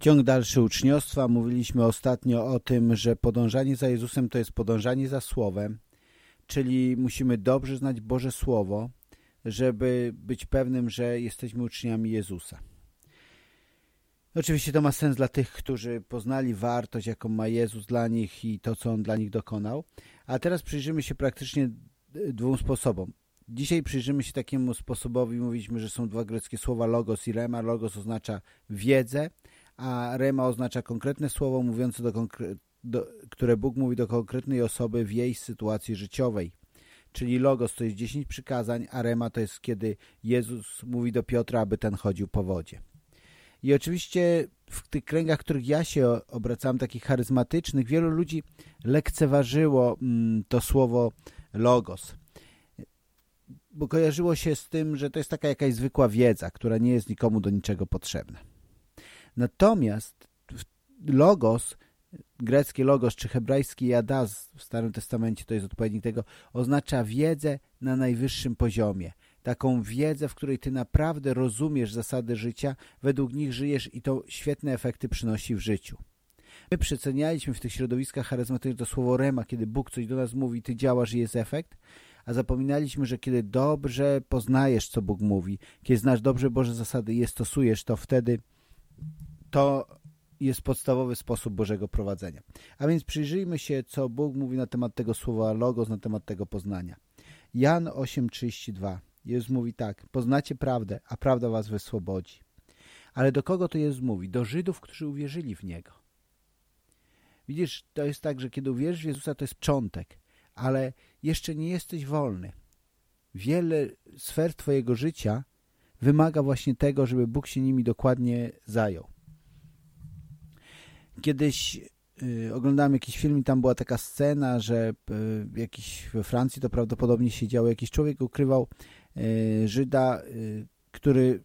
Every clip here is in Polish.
Ciąg dalszy uczniostwa. Mówiliśmy ostatnio o tym, że podążanie za Jezusem to jest podążanie za Słowem, czyli musimy dobrze znać Boże Słowo, żeby być pewnym, że jesteśmy uczniami Jezusa. Oczywiście to ma sens dla tych, którzy poznali wartość, jaką ma Jezus dla nich i to, co On dla nich dokonał. A teraz przyjrzymy się praktycznie dwóm sposobom. Dzisiaj przyjrzymy się takiemu sposobowi, mówiliśmy, że są dwa greckie słowa logos i rema. Logos oznacza wiedzę, a rema oznacza konkretne słowo mówiące do, do, które Bóg mówi do konkretnej osoby w jej sytuacji życiowej. Czyli logos to jest 10 przykazań, a rema to jest kiedy Jezus mówi do Piotra, aby ten chodził po wodzie. I oczywiście w tych kręgach, w których ja się obracałem, takich charyzmatycznych, wielu ludzi lekceważyło mm, to słowo logos. Bo kojarzyło się z tym, że to jest taka jakaś zwykła wiedza, która nie jest nikomu do niczego potrzebna. Natomiast logos, grecki logos czy hebrajski jadas w Starym Testamencie, to jest odpowiednik tego, oznacza wiedzę na najwyższym poziomie. Taką wiedzę, w której ty naprawdę rozumiesz zasady życia, według nich żyjesz i to świetne efekty przynosi w życiu. My przecenialiśmy w tych środowiskach charyzmatycznych to słowo rema, kiedy Bóg coś do nas mówi, ty działasz i jest efekt, a zapominaliśmy, że kiedy dobrze poznajesz, co Bóg mówi, kiedy znasz dobrze Boże zasady i je stosujesz, to wtedy to jest podstawowy sposób Bożego prowadzenia. A więc przyjrzyjmy się, co Bóg mówi na temat tego słowa logos, na temat tego poznania. Jan 8,32 Jezus mówi tak, poznacie prawdę, a prawda was wyswobodzi. Ale do kogo to Jezus mówi? Do Żydów, którzy uwierzyli w Niego. Widzisz, to jest tak, że kiedy uwierzysz w Jezusa, to jest początek, ale jeszcze nie jesteś wolny. Wiele sfer twojego życia wymaga właśnie tego, żeby Bóg się nimi dokładnie zajął. Kiedyś y, oglądałem jakiś film i tam była taka scena, że y, jakiś we Francji to prawdopodobnie się działo, jakiś człowiek ukrywał y, Żyda, y, który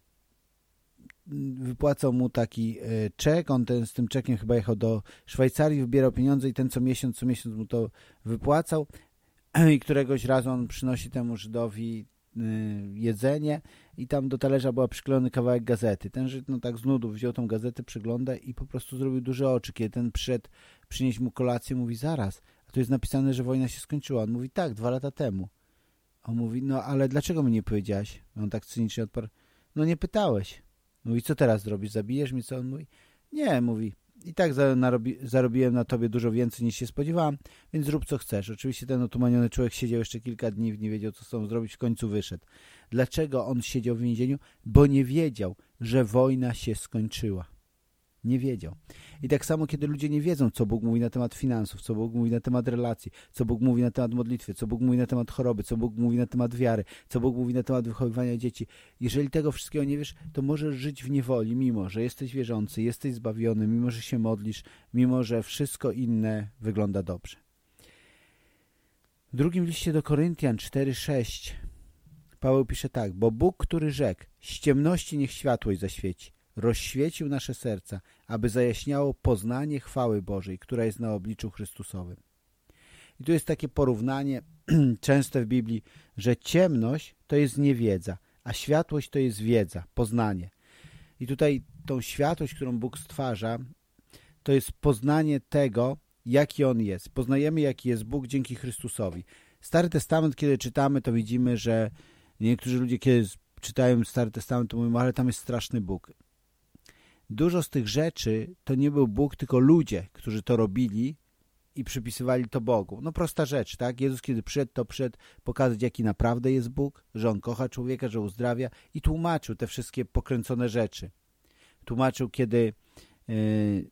wypłacał mu taki y, czek, on ten, z tym czekiem chyba jechał do Szwajcarii, wybierał pieniądze i ten co miesiąc, co miesiąc mu to wypłacał i któregoś razu on przynosi temu Żydowi jedzenie i tam do talerza była przyklejony kawałek gazety. Ten Żyd no tak z nudów wziął tą gazetę, przygląda i po prostu zrobił duże oczy. Kiedy ten przyszedł przynieść mu kolację, mówi zaraz, a tu jest napisane, że wojna się skończyła. On mówi tak, dwa lata temu. On mówi, no ale dlaczego mi nie powiedziałeś? On tak cynicznie odparł, no nie pytałeś. Mówi, co teraz zrobisz? Zabijesz mi? Co on mówi? Nie, mówi, i tak zarobiłem na tobie dużo więcej niż się spodziewałam, więc zrób co chcesz. Oczywiście ten otumaniony człowiek siedział jeszcze kilka dni, nie wiedział co z sobą zrobić, w końcu wyszedł. Dlaczego on siedział w więzieniu? Bo nie wiedział, że wojna się skończyła. Nie wiedział. I tak samo, kiedy ludzie nie wiedzą, co Bóg mówi na temat finansów, co Bóg mówi na temat relacji, co Bóg mówi na temat modlitwy, co Bóg mówi na temat choroby, co Bóg mówi na temat wiary, co Bóg mówi na temat wychowywania dzieci. Jeżeli tego wszystkiego nie wiesz, to możesz żyć w niewoli, mimo że jesteś wierzący, jesteś zbawiony, mimo że się modlisz, mimo że wszystko inne wygląda dobrze. W drugim liście do Koryntian 4,6 Paweł pisze tak, bo Bóg, który rzekł, z ciemności niech światłość zaświeci, rozświecił nasze serca, aby zajaśniało poznanie chwały Bożej, która jest na obliczu Chrystusowym. I tu jest takie porównanie częste w Biblii, że ciemność to jest niewiedza, a światłość to jest wiedza, poznanie. I tutaj tą światłość, którą Bóg stwarza, to jest poznanie tego, jaki On jest. Poznajemy, jaki jest Bóg dzięki Chrystusowi. Stary Testament, kiedy czytamy, to widzimy, że niektórzy ludzie, kiedy czytają Stary Testament, to mówią, ale tam jest straszny Bóg dużo z tych rzeczy to nie był Bóg, tylko ludzie, którzy to robili i przypisywali to Bogu. No prosta rzecz, tak? Jezus kiedy przyszedł, to przyszedł pokazać, jaki naprawdę jest Bóg, że On kocha człowieka, że uzdrawia i tłumaczył te wszystkie pokręcone rzeczy. Tłumaczył, kiedy yy,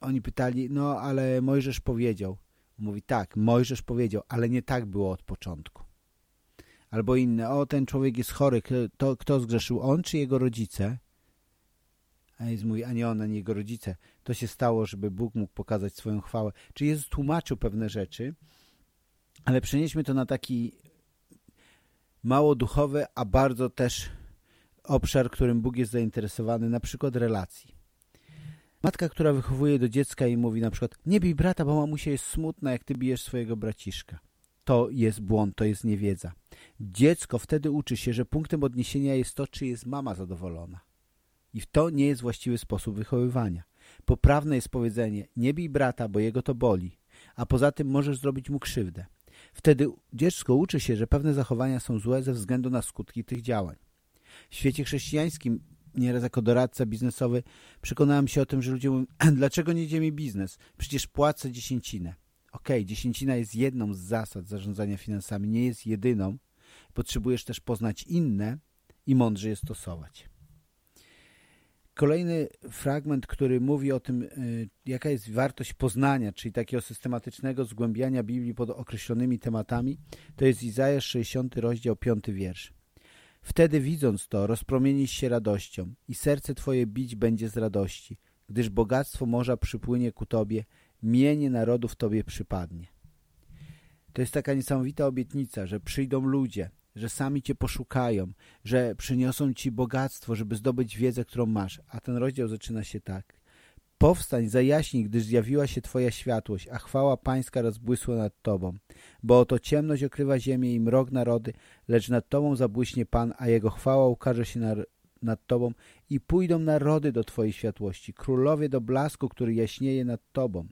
oni pytali, no ale Mojżesz powiedział. Mówi, tak, Mojżesz powiedział, ale nie tak było od początku. Albo inne, o ten człowiek jest chory, to kto zgrzeszył, on czy jego rodzice? Jezus mówi, a nie on, ani jego rodzice. To się stało, żeby Bóg mógł pokazać swoją chwałę. Czy Jezus tłumaczył pewne rzeczy, ale przenieśmy to na taki mało duchowy, a bardzo też obszar, którym Bóg jest zainteresowany, na przykład relacji. Matka, która wychowuje do dziecka i mówi na przykład nie bij brata, bo mamusia jest smutna, jak ty bijesz swojego braciszka. To jest błąd, to jest niewiedza. Dziecko wtedy uczy się, że punktem odniesienia jest to, czy jest mama zadowolona. I to nie jest właściwy sposób wychowywania. Poprawne jest powiedzenie, nie bij brata, bo jego to boli, a poza tym możesz zrobić mu krzywdę. Wtedy dziecko uczy się, że pewne zachowania są złe ze względu na skutki tych działań. W świecie chrześcijańskim, nieraz jako doradca biznesowy, przekonałem się o tym, że ludzie mówią, dlaczego nie idzie mi biznes? Przecież płacę dziesięcinę. Okej, okay, dziesięcina jest jedną z zasad zarządzania finansami, nie jest jedyną. Potrzebujesz też poznać inne i mądrze je stosować. Kolejny fragment, który mówi o tym, y, jaka jest wartość poznania, czyli takiego systematycznego zgłębiania Biblii pod określonymi tematami, to jest Izajasz 60, rozdział 5 wiersz. Wtedy widząc to, rozpromienisz się radością i serce Twoje bić będzie z radości, gdyż bogactwo morza przypłynie ku Tobie, mienie narodów Tobie przypadnie. To jest taka niesamowita obietnica, że przyjdą ludzie, że sami Cię poszukają, że przyniosą Ci bogactwo, żeby zdobyć wiedzę, którą masz. A ten rozdział zaczyna się tak. Powstań, zajaśnij, gdyż zjawiła się Twoja światłość, a chwała Pańska rozbłysła nad Tobą. Bo oto ciemność okrywa ziemię i mrok narody, lecz nad Tobą zabłyśnie Pan, a Jego chwała ukaże się nad, nad Tobą i pójdą narody do Twojej światłości, królowie do blasku, który jaśnieje nad Tobą.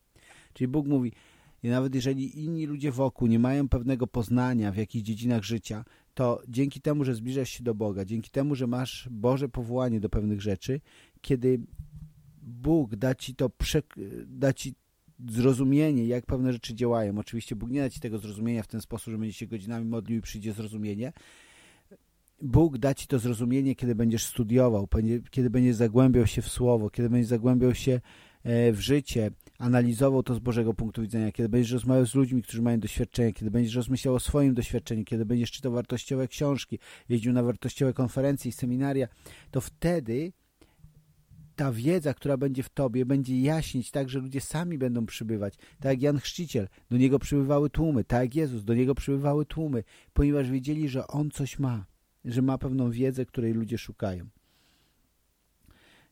Czyli Bóg mówi, i nawet jeżeli inni ludzie wokół nie mają pewnego poznania w jakichś dziedzinach życia, to dzięki temu, że zbliżasz się do Boga, dzięki temu, że masz Boże powołanie do pewnych rzeczy, kiedy Bóg da ci to, da ci zrozumienie, jak pewne rzeczy działają. Oczywiście Bóg nie da ci tego zrozumienia w ten sposób, że będzie się godzinami modlił i przyjdzie zrozumienie. Bóg da ci to zrozumienie, kiedy będziesz studiował, kiedy będziesz zagłębiał się w Słowo, kiedy będziesz zagłębiał się e, w życie, analizował to z Bożego punktu widzenia, kiedy będziesz rozmawiał z ludźmi, którzy mają doświadczenie, kiedy będziesz rozmyślał o swoim doświadczeniu, kiedy będziesz czytał wartościowe książki, jeździł na wartościowe konferencje i seminaria, to wtedy ta wiedza, która będzie w tobie, będzie jaśnić tak, że ludzie sami będą przybywać. Tak jak Jan Chrzciciel, do niego przybywały tłumy, tak jak Jezus, do niego przybywały tłumy, ponieważ wiedzieli, że On coś ma, że ma pewną wiedzę, której ludzie szukają.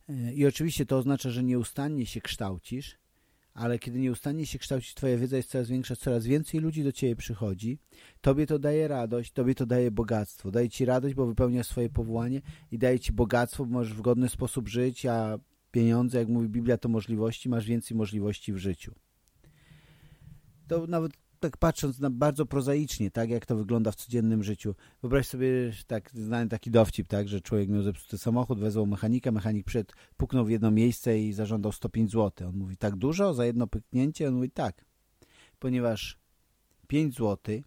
E, I oczywiście to oznacza, że nieustannie się kształcisz, ale kiedy nieustannie się kształci Twoja wiedza jest coraz większa, coraz więcej ludzi do Ciebie przychodzi, Tobie to daje radość, Tobie to daje bogactwo. Daje Ci radość, bo wypełniasz swoje powołanie i daje Ci bogactwo, bo możesz w godny sposób żyć, a pieniądze, jak mówi Biblia, to możliwości, masz więcej możliwości w życiu. To nawet tak patrząc na bardzo prozaicznie, tak jak to wygląda w codziennym życiu. Wyobraź sobie, tak znany taki dowcip, tak, że człowiek miał zepsuty samochód, wezwał mechanika, mechanik przed puknął w jedno miejsce i zażądał 105 zł. On mówi, tak dużo za jedno pyknięcie? On mówi, tak, ponieważ 5 zł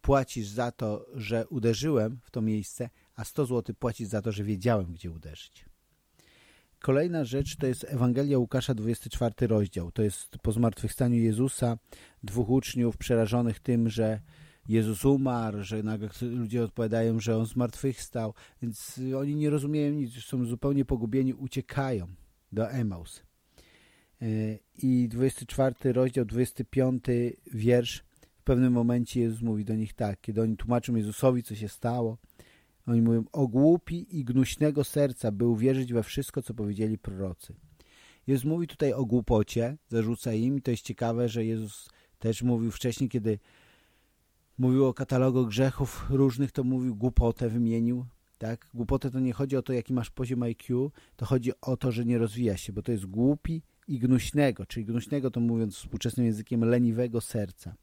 płacisz za to, że uderzyłem w to miejsce, a 100 zł płacisz za to, że wiedziałem, gdzie uderzyć. Kolejna rzecz to jest Ewangelia Łukasza, 24 rozdział. To jest po zmartwychwstaniu Jezusa, dwóch uczniów przerażonych tym, że Jezus umarł, że nagle ludzie odpowiadają, że On zmartwychwstał, więc oni nie rozumieją nic, są zupełnie pogubieni, uciekają do Emaus. E, I 24 rozdział, 25 wiersz, w pewnym momencie Jezus mówi do nich tak, kiedy oni tłumaczą Jezusowi, co się stało, oni mówią, o głupi i gnuśnego serca, by uwierzyć we wszystko, co powiedzieli prorocy. Jezus mówi tutaj o głupocie, zarzuca im to jest ciekawe, że Jezus też mówił wcześniej, kiedy mówił o katalogu grzechów różnych, to mówił głupotę, wymienił. Tak? Głupotę to nie chodzi o to, jaki masz poziom IQ, to chodzi o to, że nie rozwija się, bo to jest głupi i gnuśnego, czyli gnuśnego to mówiąc współczesnym językiem leniwego serca.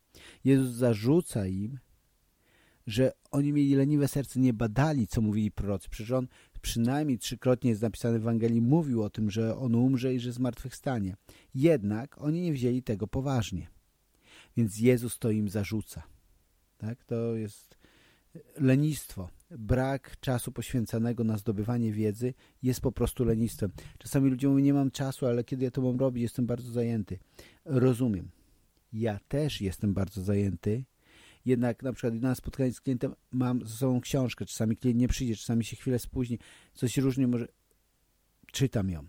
Jezus zarzuca im, że oni mieli leniwe serce, nie badali, co mówili prorocy. Przecież on przynajmniej trzykrotnie jest napisane w Ewangelii, mówił o tym, że on umrze i że zmartwychwstanie. Jednak oni nie wzięli tego poważnie. Więc Jezus to im zarzuca. Tak? To jest lenistwo. Brak czasu poświęcanego na zdobywanie wiedzy jest po prostu lenistwem. Czasami ludzie mówią, nie mam czasu, ale kiedy ja to mam robić, jestem bardzo zajęty. Rozumiem. Ja też jestem bardzo zajęty jednak na przykład na spotkaniu z klientem mam ze sobą książkę, czasami klient nie przyjdzie, czasami się chwilę spóźni, coś różnie może czytam ją.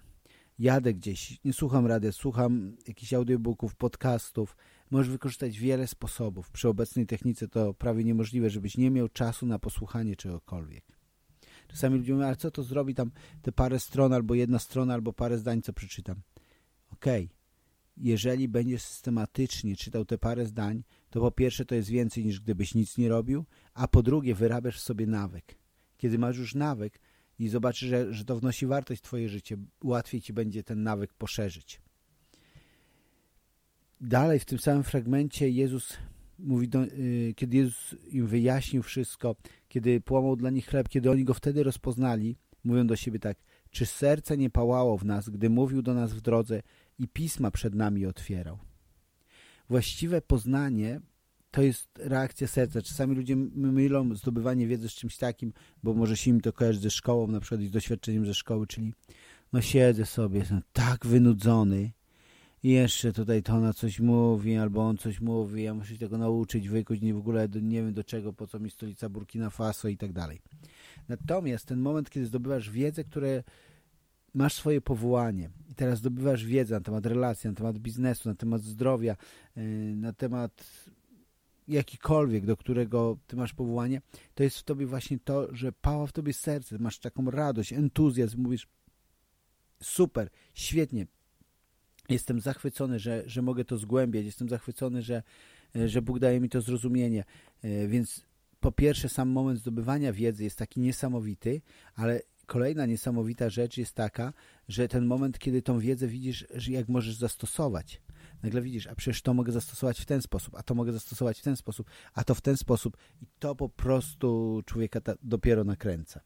Jadę gdzieś, nie słucham radia, słucham jakichś audiobooków, podcastów. Możesz wykorzystać wiele sposobów. Przy obecnej technice to prawie niemożliwe, żebyś nie miał czasu na posłuchanie czegokolwiek. Czasami ludzie mówią, ale co to zrobi tam te parę stron, albo jedna strona, albo parę zdań, co przeczytam. Okej, okay. Jeżeli będziesz systematycznie czytał te parę zdań, to po pierwsze to jest więcej niż gdybyś nic nie robił, a po drugie wyrabiasz w sobie nawyk. Kiedy masz już nawyk i zobaczysz, że, że to wnosi wartość w twoje życie, łatwiej ci będzie ten nawyk poszerzyć. dalej w tym samym fragmencie Jezus mówi, do, y, kiedy Jezus im wyjaśnił wszystko, kiedy połamał dla nich chleb, kiedy oni go wtedy rozpoznali, mówią do siebie tak, czy serce nie pałało w nas, gdy mówił do nas w drodze i pisma przed nami otwierał. Właściwe poznanie to jest reakcja serca. Czasami ludzie mylą zdobywanie wiedzy z czymś takim, bo może się im to kojarzy ze szkołą, na przykład i z doświadczeniem ze szkoły, czyli no siedzę sobie, jestem tak wynudzony i jeszcze tutaj to ona coś mówi, albo on coś mówi, ja muszę się tego nauczyć, wykuć, nie w ogóle nie wiem do czego, po co mi stolica Burkina Faso i tak dalej. Natomiast ten moment, kiedy zdobywasz wiedzę, które masz swoje powołanie. I teraz zdobywasz wiedzę na temat relacji, na temat biznesu, na temat zdrowia, y, na temat jakikolwiek, do którego ty masz powołanie, to jest w tobie właśnie to, że pała w tobie serce, masz taką radość, entuzjazm, mówisz super, świetnie, jestem zachwycony, że, że mogę to zgłębiać, jestem zachwycony, że, że Bóg daje mi to zrozumienie, e, więc po pierwsze sam moment zdobywania wiedzy jest taki niesamowity, ale kolejna niesamowita rzecz jest taka, że ten moment, kiedy tą wiedzę widzisz, że jak możesz zastosować. Nagle widzisz, a przecież to mogę zastosować w ten sposób, a to mogę zastosować w ten sposób, a to w ten sposób i to po prostu człowieka dopiero nakręca.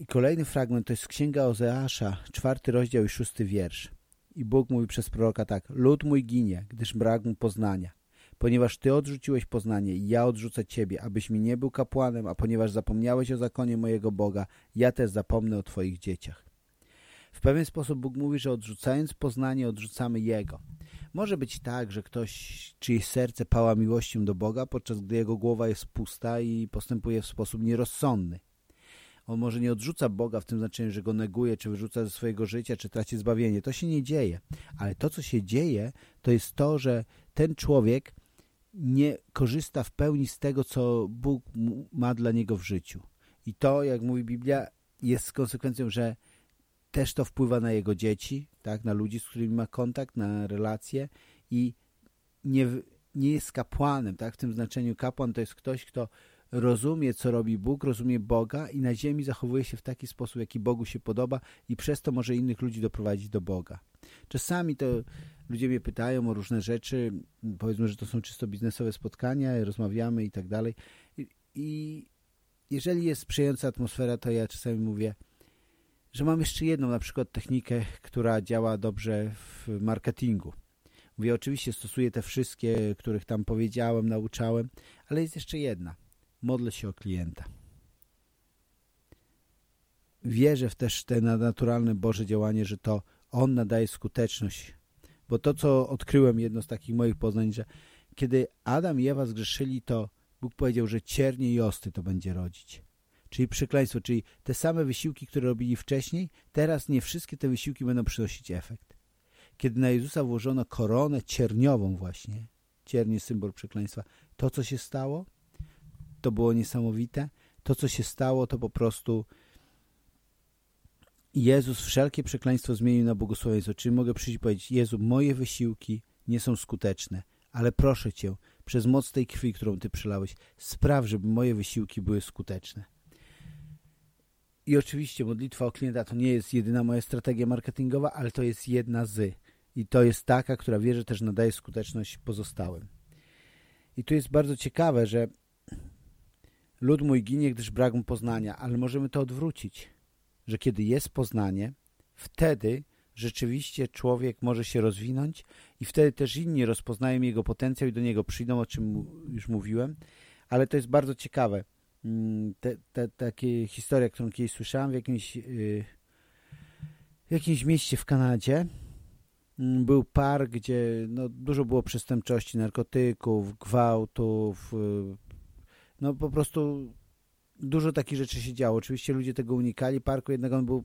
I kolejny fragment to jest Księga Ozeasza, czwarty rozdział i szósty wiersz. I Bóg mówi przez proroka tak, lud mój ginie, gdyż brak mu poznania. Ponieważ Ty odrzuciłeś poznanie ja odrzucę Ciebie, abyś mi nie był kapłanem, a ponieważ zapomniałeś o zakonie mojego Boga, ja też zapomnę o Twoich dzieciach. W pewien sposób Bóg mówi, że odrzucając poznanie, odrzucamy Jego. Może być tak, że ktoś, czyjeś serce pała miłością do Boga, podczas gdy jego głowa jest pusta i postępuje w sposób nierozsądny. On może nie odrzuca Boga w tym znaczeniu, że go neguje, czy wyrzuca ze swojego życia, czy traci zbawienie. To się nie dzieje. Ale to, co się dzieje, to jest to, że ten człowiek nie korzysta w pełni z tego, co Bóg ma dla niego w życiu. I to, jak mówi Biblia, jest konsekwencją, że też to wpływa na jego dzieci, tak, na ludzi, z którymi ma kontakt, na relacje i nie, nie jest kapłanem, tak, w tym znaczeniu kapłan to jest ktoś, kto rozumie, co robi Bóg, rozumie Boga i na ziemi zachowuje się w taki sposób, jaki Bogu się podoba i przez to może innych ludzi doprowadzić do Boga. Czasami to ludzie mnie pytają o różne rzeczy, powiedzmy, że to są czysto biznesowe spotkania, rozmawiamy i tak dalej i jeżeli jest sprzyjająca atmosfera, to ja czasami mówię, że mam jeszcze jedną na przykład technikę, która działa dobrze w marketingu. Mówię, oczywiście stosuję te wszystkie, których tam powiedziałem, nauczałem, ale jest jeszcze jedna. Modlę się o klienta. Wierzę w też te naturalne Boże działanie, że to On nadaje skuteczność. Bo to, co odkryłem, jedno z takich moich poznań, że kiedy Adam i Ewa zgrzeszyli, to Bóg powiedział, że ciernie i osty to będzie rodzić czyli przekleństwo, czyli te same wysiłki, które robili wcześniej, teraz nie wszystkie te wysiłki będą przynosić efekt. Kiedy na Jezusa włożono koronę cierniową właśnie, ciernie symbol przekleństwa, to co się stało, to było niesamowite. To co się stało, to po prostu Jezus wszelkie przekleństwo zmienił na błogosławieństwo. Czyli mogę przyjść i powiedzieć, Jezu, moje wysiłki nie są skuteczne, ale proszę Cię, przez moc tej krwi, którą Ty przelałeś, spraw, żeby moje wysiłki były skuteczne. I oczywiście modlitwa o klienta to nie jest jedyna moja strategia marketingowa, ale to jest jedna z. I to jest taka, która wierzę też nadaje skuteczność pozostałym. I tu jest bardzo ciekawe, że lud mój ginie, gdyż brak mu poznania, ale możemy to odwrócić, że kiedy jest poznanie, wtedy rzeczywiście człowiek może się rozwinąć i wtedy też inni rozpoznają jego potencjał i do niego przyjdą, o czym już mówiłem, ale to jest bardzo ciekawe. Mm, te, te, takie historie, którą kiedyś słyszałem w jakimś, yy, w jakimś mieście w Kanadzie. Yy, był park, gdzie no, dużo było przestępczości, narkotyków, gwałtów. Yy, no po prostu dużo takich rzeczy się działo. Oczywiście ludzie tego unikali parku, jednak on był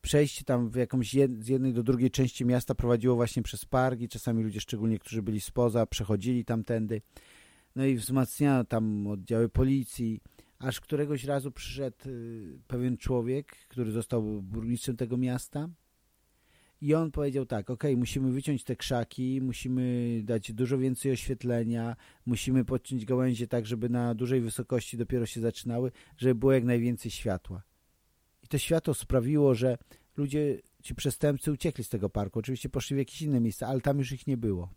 przejście tam w jakąś jed, z jednej do drugiej części miasta prowadziło właśnie przez park i czasami ludzie, szczególnie którzy byli spoza, przechodzili tamtędy. No i wzmacniano tam oddziały policji, aż któregoś razu przyszedł y, pewien człowiek, który został burmistrzem tego miasta i on powiedział tak, ok, musimy wyciąć te krzaki, musimy dać dużo więcej oświetlenia, musimy podciąć gałęzie tak, żeby na dużej wysokości dopiero się zaczynały, żeby było jak najwięcej światła. I to światło sprawiło, że ludzie, ci przestępcy uciekli z tego parku. Oczywiście poszli w jakieś inne miejsca, ale tam już ich nie było.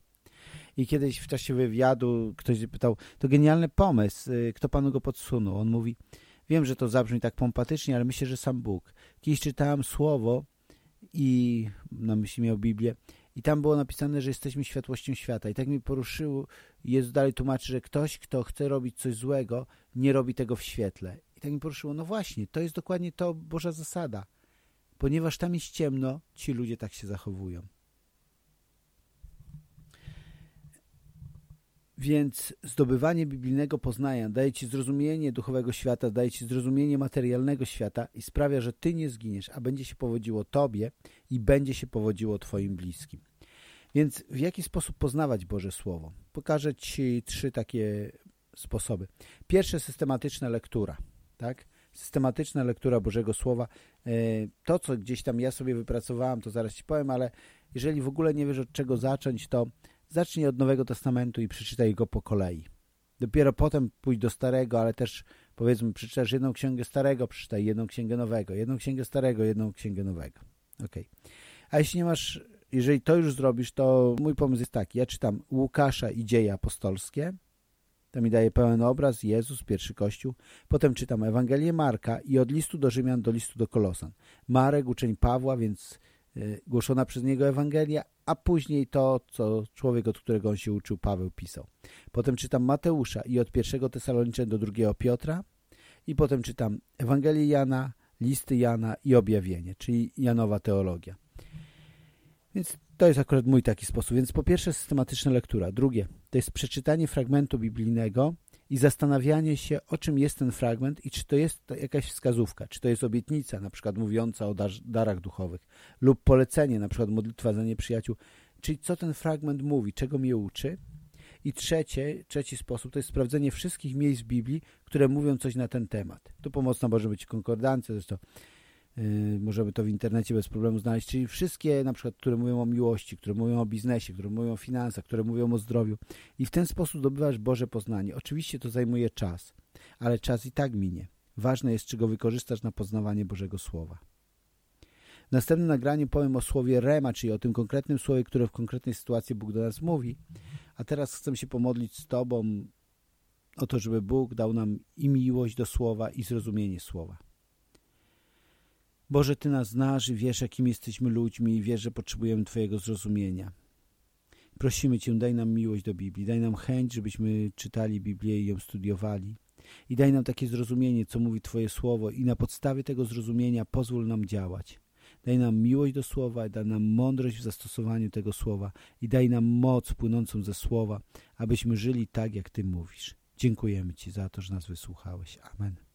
I kiedyś w czasie wywiadu ktoś pytał, to genialny pomysł, y, kto panu go podsunął? On mówi, wiem, że to zabrzmi tak pompatycznie, ale myślę, że sam Bóg. Kiedyś czytałem słowo i na myśli miał Biblię i tam było napisane, że jesteśmy światłością świata. I tak mi poruszyło, Jezus dalej tłumaczy, że ktoś, kto chce robić coś złego, nie robi tego w świetle. I tak mi poruszyło, no właśnie, to jest dokładnie to Boża zasada. Ponieważ tam jest ciemno, ci ludzie tak się zachowują. Więc zdobywanie biblijnego poznania daje Ci zrozumienie duchowego świata, daje Ci zrozumienie materialnego świata i sprawia, że Ty nie zginiesz, a będzie się powodziło Tobie i będzie się powodziło Twoim bliskim. Więc w jaki sposób poznawać Boże Słowo? Pokażę Ci trzy takie sposoby. Pierwsze, systematyczna lektura. Tak? Systematyczna lektura Bożego Słowa. E, to, co gdzieś tam ja sobie wypracowałem, to zaraz Ci powiem, ale jeżeli w ogóle nie wiesz od czego zacząć, to Zacznij od Nowego Testamentu i przeczytaj go po kolei. Dopiero potem pójdź do Starego, ale też powiedzmy przeczytasz jedną księgę Starego, przeczytaj jedną księgę Nowego, jedną księgę Starego, jedną księgę Nowego. Ok. A jeśli nie masz, jeżeli to już zrobisz, to mój pomysł jest taki. Ja czytam Łukasza i Dzieje Apostolskie. To mi daje pełen obraz, Jezus, pierwszy Kościół. Potem czytam Ewangelię Marka i od listu do Rzymian do listu do Kolosan. Marek, uczeń Pawła, więc y, głoszona przez niego Ewangelia, a później to, co człowiek, od którego on się uczył, Paweł pisał. Potem czytam Mateusza i od pierwszego Tesaloniczan do drugiego Piotra i potem czytam Ewangelię Jana, listy Jana i objawienie, czyli Janowa teologia. Więc to jest akurat mój taki sposób. Więc po pierwsze systematyczna lektura. Drugie, to jest przeczytanie fragmentu biblijnego i zastanawianie się, o czym jest ten fragment i czy to jest jakaś wskazówka, czy to jest obietnica, na przykład mówiąca o dar darach duchowych, lub polecenie, na przykład modlitwa za nieprzyjaciół, czyli co ten fragment mówi, czego mnie uczy. I trzecie, trzeci sposób to jest sprawdzenie wszystkich miejsc Biblii, które mówią coś na ten temat. Tu pomocna może być konkordancja, zresztą możemy to w internecie bez problemu znaleźć, czyli wszystkie na przykład, które mówią o miłości, które mówią o biznesie, które mówią o finansach, które mówią o zdrowiu i w ten sposób zdobywasz Boże poznanie. Oczywiście to zajmuje czas, ale czas i tak minie. Ważne jest, czy go wykorzystasz na poznawanie Bożego Słowa. W następnym nagraniu powiem o słowie rema, czyli o tym konkretnym słowie, które w konkretnej sytuacji Bóg do nas mówi. A teraz chcę się pomodlić z Tobą o to, żeby Bóg dał nam i miłość do słowa, i zrozumienie słowa. Boże, Ty nas znasz i wiesz, jakim jesteśmy ludźmi i wiesz, że potrzebujemy Twojego zrozumienia. Prosimy Cię, daj nam miłość do Biblii, daj nam chęć, żebyśmy czytali Biblię i ją studiowali. I daj nam takie zrozumienie, co mówi Twoje Słowo i na podstawie tego zrozumienia pozwól nam działać. Daj nam miłość do Słowa, daj nam mądrość w zastosowaniu tego Słowa i daj nam moc płynącą ze Słowa, abyśmy żyli tak, jak Ty mówisz. Dziękujemy Ci za to, że nas wysłuchałeś. Amen.